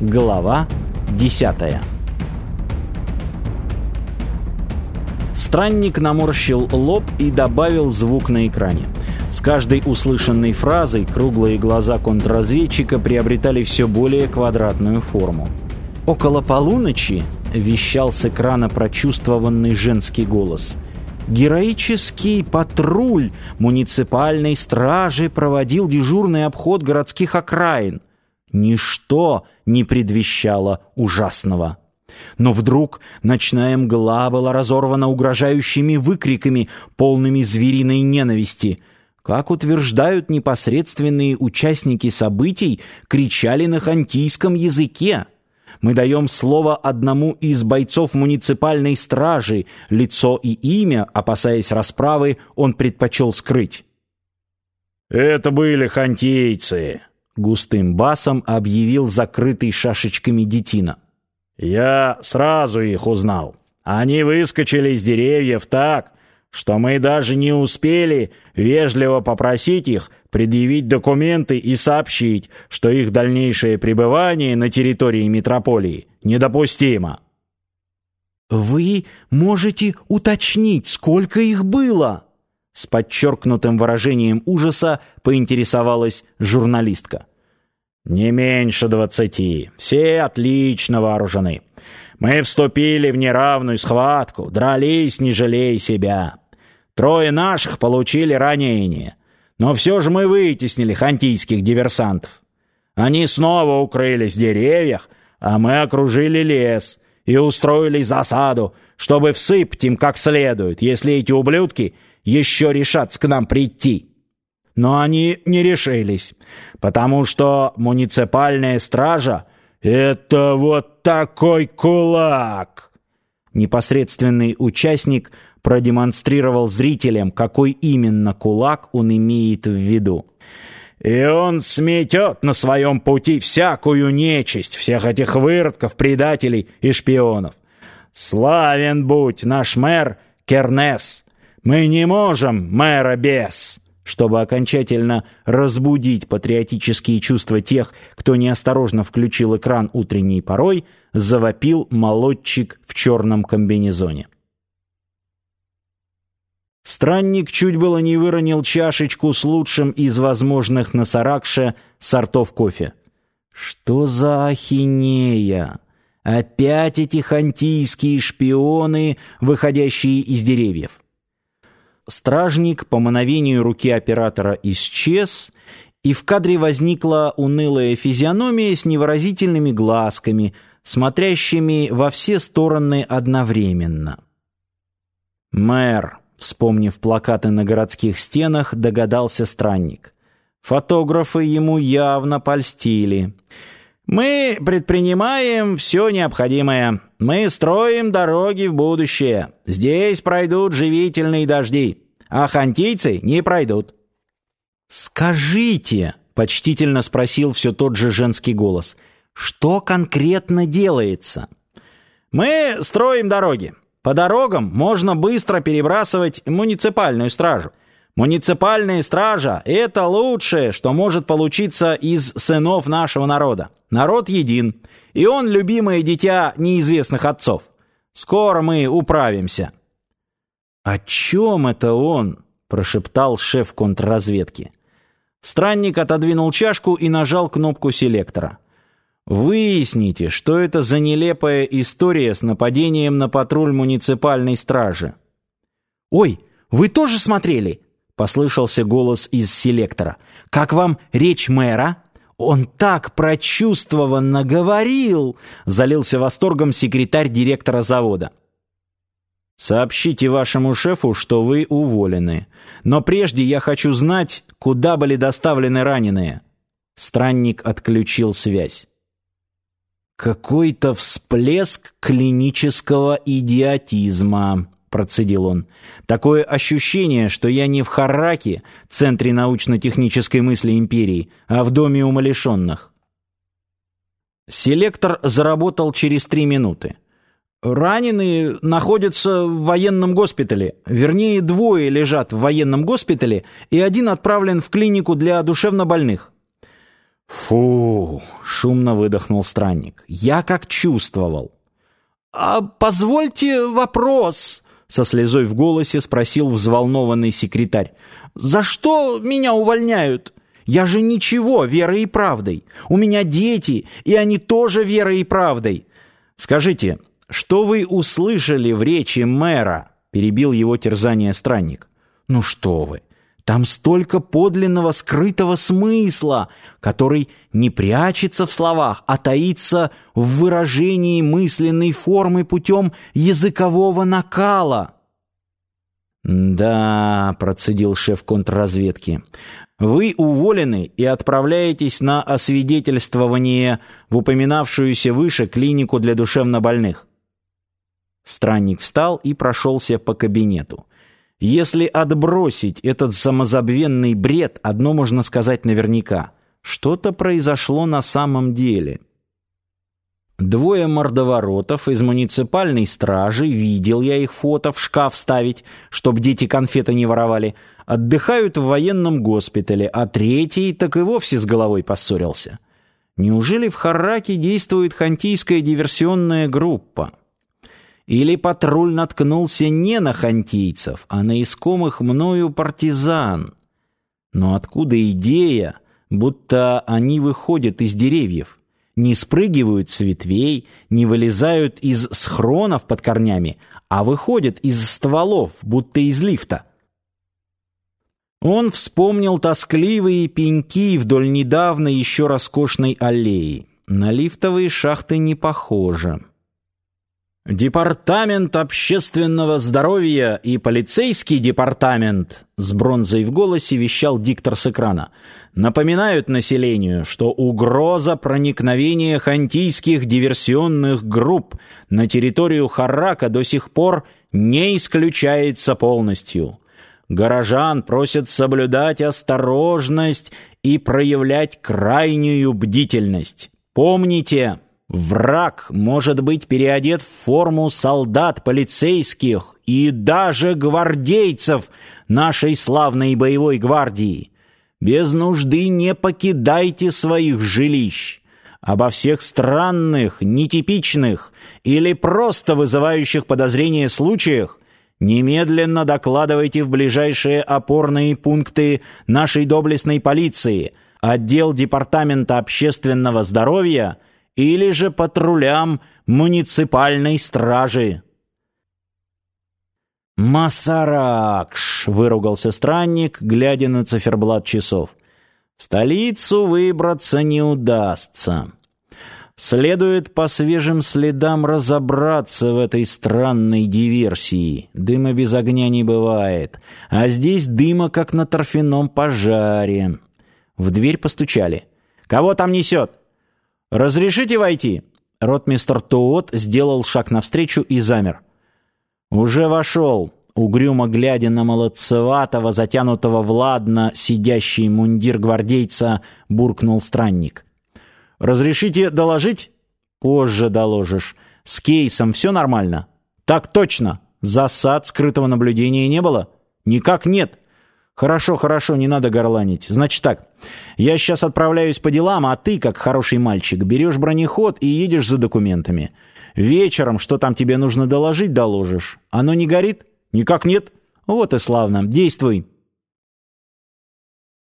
Глава 10 Странник наморщил лоб и добавил звук на экране. С каждой услышанной фразой круглые глаза контрразведчика приобретали все более квадратную форму. Около полуночи вещал с экрана прочувствованный женский голос. Героический патруль муниципальной стражи проводил дежурный обход городских окраин. Ничто не предвещало ужасного. Но вдруг ночная мгла была разорвана угрожающими выкриками, полными звериной ненависти. Как утверждают непосредственные участники событий, кричали на хантийском языке. Мы даем слово одному из бойцов муниципальной стражи, лицо и имя, опасаясь расправы, он предпочел скрыть. «Это были хантийцы», густым басом объявил закрытый шашечками детина. «Я сразу их узнал. Они выскочили из деревьев так, что мы даже не успели вежливо попросить их предъявить документы и сообщить, что их дальнейшее пребывание на территории метрополии недопустимо». «Вы можете уточнить, сколько их было?» С подчеркнутым выражением ужаса поинтересовалась журналистка. «Не меньше двадцати. Все отлично вооружены. Мы вступили в неравную схватку, дрались, не жалея себя. Трое наших получили ранения, но все же мы вытеснили хантийских диверсантов. Они снова укрылись в деревьях, а мы окружили лес и устроили засаду, чтобы всыпать им как следует, если эти ублюдки — еще решатся к нам прийти. Но они не решились, потому что муниципальная стража — это вот такой кулак. Непосредственный участник продемонстрировал зрителям, какой именно кулак он имеет в виду. И он сметет на своем пути всякую нечисть, всех этих выродков, предателей и шпионов. Славен будь наш мэр Кернес, мы не можем, мэра без!» Чтобы окончательно разбудить патриотические чувства тех, кто неосторожно включил экран утренней порой, завопил молодчик в черном комбинезоне. Странник чуть было не выронил чашечку с лучшим из возможных на Саракше сортов кофе. Что за ахинея? Опять эти хантийские шпионы, выходящие из деревьев. Стражник по мановению руки оператора исчез, и в кадре возникла унылая физиономия с невыразительными глазками, смотрящими во все стороны одновременно. «Мэр», вспомнив плакаты на городских стенах, догадался странник. Фотографы ему явно польстили. «Мы предпринимаем все необходимое. Мы строим дороги в будущее. Здесь пройдут живительные дожди, а хантийцы не пройдут». «Скажите», — почтительно спросил все тот же женский голос, «что конкретно делается?» «Мы строим дороги. По дорогам можно быстро перебрасывать муниципальную стражу. Муниципальная стража — это лучшее, что может получиться из сынов нашего народа. Народ един, и он любимое дитя неизвестных отцов. Скоро мы управимся». «О чем это он?» — прошептал шеф контрразведки. Странник отодвинул чашку и нажал кнопку селектора. «Выясните, что это за нелепая история с нападением на патруль муниципальной стражи». «Ой, вы тоже смотрели?» — послышался голос из селектора. «Как вам речь мэра?» «Он так прочувствованно говорил!» — залился восторгом секретарь директора завода. «Сообщите вашему шефу, что вы уволены. Но прежде я хочу знать, куда были доставлены раненые». Странник отключил связь. «Какой-то всплеск клинического идиотизма», — процедил он. «Такое ощущение, что я не в Хараке, центре научно-технической мысли империи, а в доме умалишенных». Селектор заработал через три минуты. Раненые находятся в военном госпитале. Вернее, двое лежат в военном госпитале, и один отправлен в клинику для душевнобольных. «Фу!» — шумно выдохнул странник. «Я как чувствовал». «А позвольте вопрос?» — со слезой в голосе спросил взволнованный секретарь. «За что меня увольняют? Я же ничего, верой и правдой. У меня дети, и они тоже верой и правдой». «Скажите, что вы услышали в речи мэра?» — перебил его терзание странник. «Ну что вы! Там столько подлинного скрытого смысла, который не прячется в словах, а таится в выражении мысленной формы путем языкового накала. «Да», — процедил шеф контрразведки, — «вы уволены и отправляетесь на освидетельствование в упоминавшуюся выше клинику для душевнобольных». Странник встал и прошелся по кабинету. Если отбросить этот самозабвенный бред, одно можно сказать наверняка. Что-то произошло на самом деле. Двое мордоворотов из муниципальной стражи, видел я их фото, в шкаф ставить, чтоб дети конфеты не воровали, отдыхают в военном госпитале, а третий так и вовсе с головой поссорился. Неужели в Харраке действует хантийская диверсионная группа? Или патруль наткнулся не на хантийцев, а на искомых мною партизан. Но откуда идея, будто они выходят из деревьев, не спрыгивают с ветвей, не вылезают из схронов под корнями, а выходят из стволов, будто из лифта? Он вспомнил тоскливые пеньки вдоль недавно еще роскошной аллеи. На лифтовые шахты не похоже. Департамент общественного здоровья и полицейский департамент, с бронзой в голосе вещал диктор с экрана, напоминают населению, что угроза проникновения хантийских диверсионных групп на территорию Харака до сих пор не исключается полностью. Горожан просят соблюдать осторожность и проявлять крайнюю бдительность. Помните, Враг может быть переодет в форму солдат, полицейских и даже гвардейцев нашей славной боевой гвардии. Без нужды не покидайте своих жилищ. Обо всех странных, нетипичных или просто вызывающих подозрения случаях немедленно докладывайте в ближайшие опорные пункты нашей доблестной полиции, отдел Департамента общественного здоровья – или же патрулям муниципальной стражи. «Масаракш!» — выругался странник, глядя на циферблат часов. «Столицу выбраться не удастся. Следует по свежим следам разобраться в этой странной диверсии. Дыма без огня не бывает, а здесь дыма, как на торфяном пожаре». В дверь постучали. «Кого там несет?» «Разрешите войти?» Ротмистр Туот сделал шаг навстречу и замер. «Уже вошел», угрюмо глядя на молодцеватого, затянутого в ладно сидящий мундир гвардейца, буркнул странник. «Разрешите доложить?» «Позже доложишь. С кейсом все нормально?» «Так точно. Засад скрытого наблюдения не было?» «Никак нет. «Хорошо, хорошо, не надо горланить. Значит так, я сейчас отправляюсь по делам, а ты, как хороший мальчик, берешь бронеход и едешь за документами. Вечером, что там тебе нужно доложить, доложишь. Оно не горит? Никак нет? Вот и славно. Действуй».